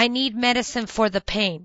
I need medicine for the pain.